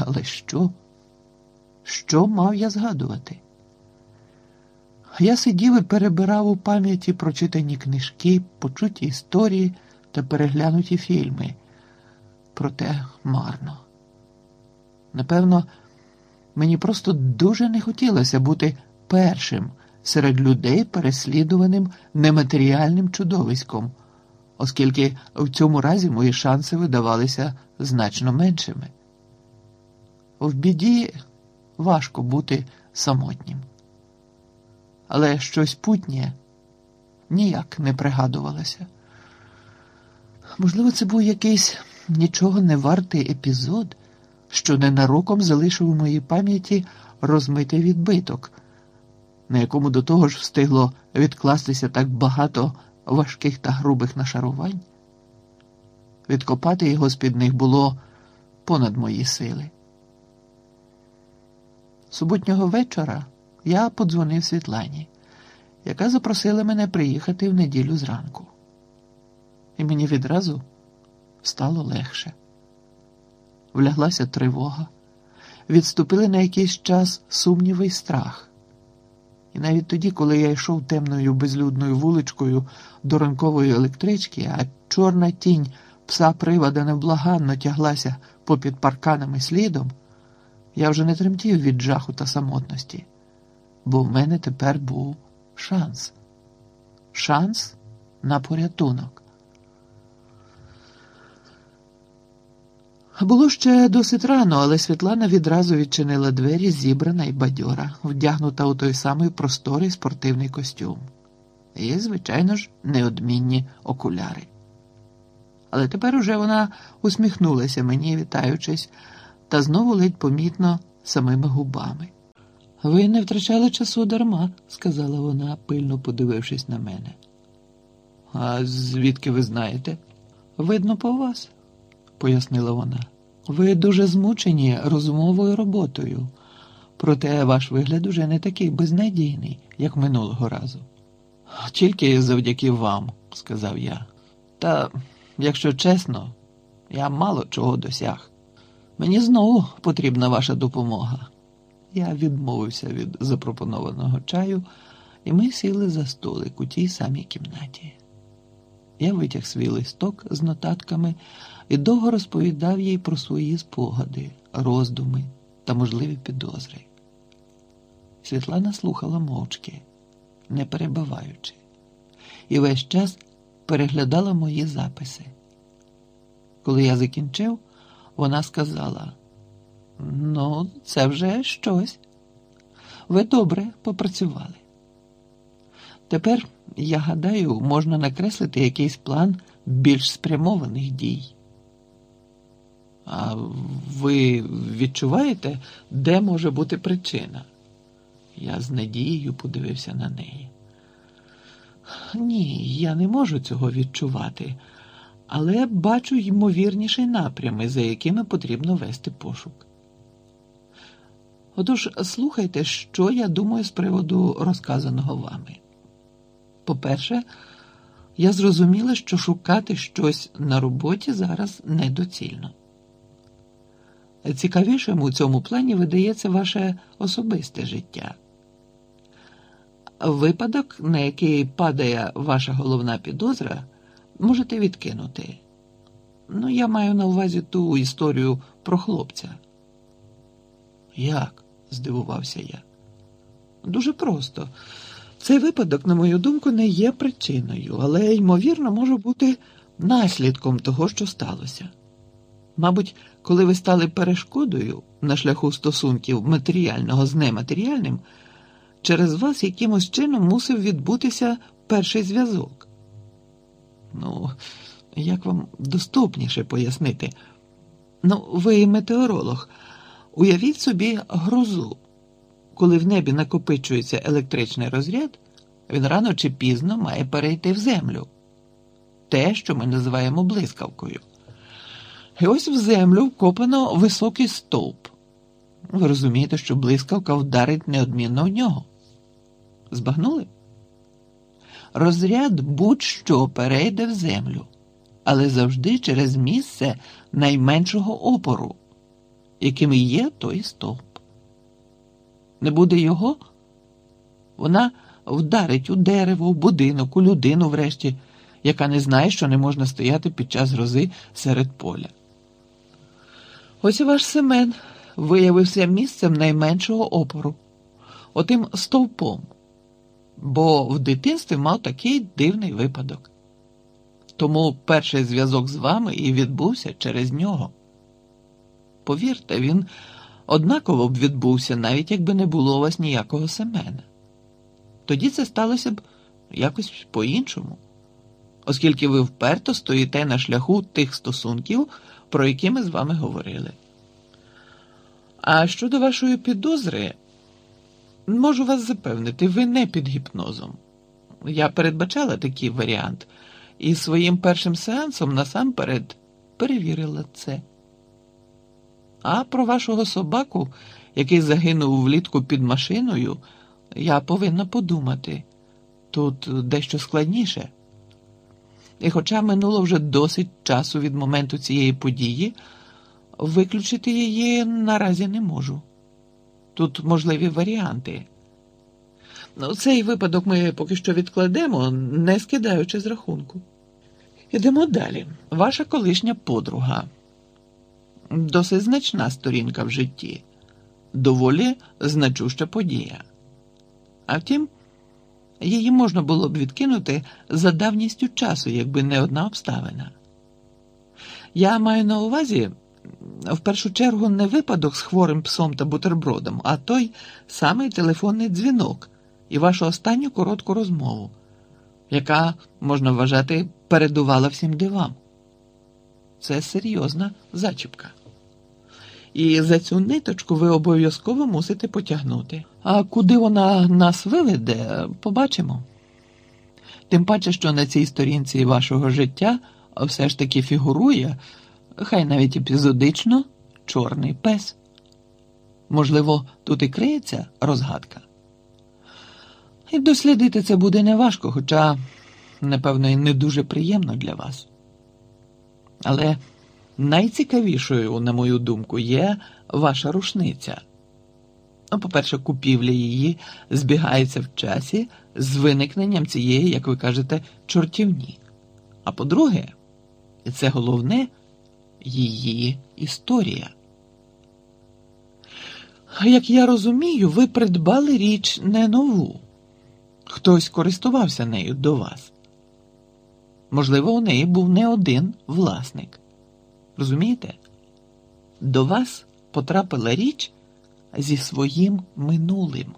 Але що? Що мав я згадувати? Я сидів і перебирав у пам'яті прочитані книжки, почуті історії та переглянуті фільми. Проте марно. Напевно, мені просто дуже не хотілося бути першим серед людей, переслідуваним нематеріальним чудовиськом, оскільки в цьому разі мої шанси видавалися значно меншими. В біді важко бути самотнім. Але щось путнє ніяк не пригадувалося. Можливо, це був якийсь нічого не вартий епізод, що ненароком залишив у моїй пам'яті розмитий відбиток, на якому до того ж встигло відкластися так багато важких та грубих нашарувань. Відкопати його з-під них було понад мої сили. Суботнього вечора я подзвонив Світлані, яка запросила мене приїхати в неділю зранку. І мені відразу стало легше. Вляглася тривога, відступили на якийсь час сумніви й страх. І навіть тоді, коли я йшов темною безлюдною вуличкою до ранкової електрички, а чорна тінь пса привода невблаганно тяглася попід парканами слідом, я вже не тремтів від жаху та самотності, бо в мене тепер був шанс. Шанс на порятунок. Було ще досить рано, але Світлана відразу відчинила двері, зібрана і бадьора, вдягнута у той самий просторий спортивний костюм. І, звичайно ж, неодмінні окуляри. Але тепер уже вона усміхнулася мені, вітаючись, та знову ледь помітно самими губами. Ви не втрачали часу дарма, сказала вона, пильно подивившись на мене. А звідки ви знаєте? Видно по вас пояснила вона. Ви дуже змучені розумовою роботою, проте ваш вигляд уже не такий безнадійний, як минулого разу. Тільки завдяки вам, сказав я. Та, якщо чесно, я мало чого досяг. Мені знову потрібна ваша допомога. Я відмовився від запропонованого чаю, і ми сіли за столик у тій самій кімнаті. Я витяг свій листок з нотатками і довго розповідав їй про свої спогади, роздуми та можливі підозри. Світлана слухала мовчки, не перебиваючи, і весь час переглядала мої записи. Коли я закінчив, вона сказала: Ну, це вже щось. Ви добре попрацювали. Тепер, я гадаю, можна накреслити якийсь план більш спрямованих дій. А ви відчуваєте, де може бути причина? Я з надією подивився на неї. Ні, я не можу цього відчувати, але бачу ймовірніші напрями, за якими потрібно вести пошук. Отож, слухайте, що я думаю з приводу розказаного вами. По-перше, я зрозуміла, що шукати щось на роботі зараз недоцільно. Цікавішим у цьому плані видається ваше особисте життя. Випадок, на який падає ваша головна підозра, можете відкинути. Ну, я маю на увазі ту історію про хлопця. Як? здивувався я. Дуже просто. Цей випадок, на мою думку, не є причиною, але, ймовірно, може бути наслідком того, що сталося. Мабуть, коли ви стали перешкодою на шляху стосунків матеріального з нематеріальним, через вас якимось чином мусив відбутися перший зв'язок. Ну, як вам доступніше пояснити? Ну, ви метеоролог. Уявіть собі грозу. Коли в небі накопичується електричний розряд, він рано чи пізно має перейти в землю. Те, що ми називаємо блискавкою. І ось в землю вкопано високий стовп. Ви розумієте, що блискавка вдарить неодмінно в нього. Збагнули? Розряд будь-що перейде в землю, але завжди через місце найменшого опору. яким і є той стовп. Не буде його, вона вдарить у дерево, в будинок, у людину врешті, яка не знає, що не можна стояти під час грози серед поля. Ось і ваш Семен виявився місцем найменшого опору, отим стовпом, бо в дитинстві мав такий дивний випадок. Тому перший зв'язок з вами і відбувся через нього. Повірте, він однаково б відбувся, навіть якби не було у вас ніякого Семена. Тоді це сталося б якось по-іншому, оскільки ви вперто стоїте на шляху тих стосунків, про які ми з вами говорили. А щодо вашої підозри, можу вас запевнити, ви не під гіпнозом. Я передбачала такий варіант і своїм першим сеансом насамперед перевірила це. А про вашого собаку, який загинув влітку під машиною, я повинна подумати тут дещо складніше. І, хоча минуло вже досить часу від моменту цієї події, виключити її наразі не можу. Тут можливі варіанти. Ну, Цей випадок ми поки що відкладемо, не скидаючи з рахунку. Ідемо далі. Ваша колишня подруга. Досить значна сторінка в житті, доволі значуща подія. А втім, її можна було б відкинути за давністю часу, якби не одна обставина. Я маю на увазі в першу чергу не випадок з хворим псом та бутербродом, а той самий телефонний дзвінок і вашу останню коротку розмову, яка, можна вважати, передувала всім дивам. Це серйозна зачіпка. І за цю ниточку ви обов'язково мусите потягнути. А куди вона нас виведе, побачимо. Тим паче, що на цій сторінці вашого життя все ж таки фігурує, хай навіть епізодично, чорний пес. Можливо, тут і криється розгадка. І дослідити це буде неважко, хоча, напевно, і не дуже приємно для вас. Але найцікавішою, на мою думку, є ваша рушниця. Ну, по-перше, купівля її збігається в часі з виникненням цієї, як ви кажете, чортівні. А по-друге, і це головне, її історія. Як я розумію, ви придбали річ не нову. Хтось користувався нею до вас. Можливо, у неї був не один власник. Розумієте? До вас потрапила річ зі своїм минулим.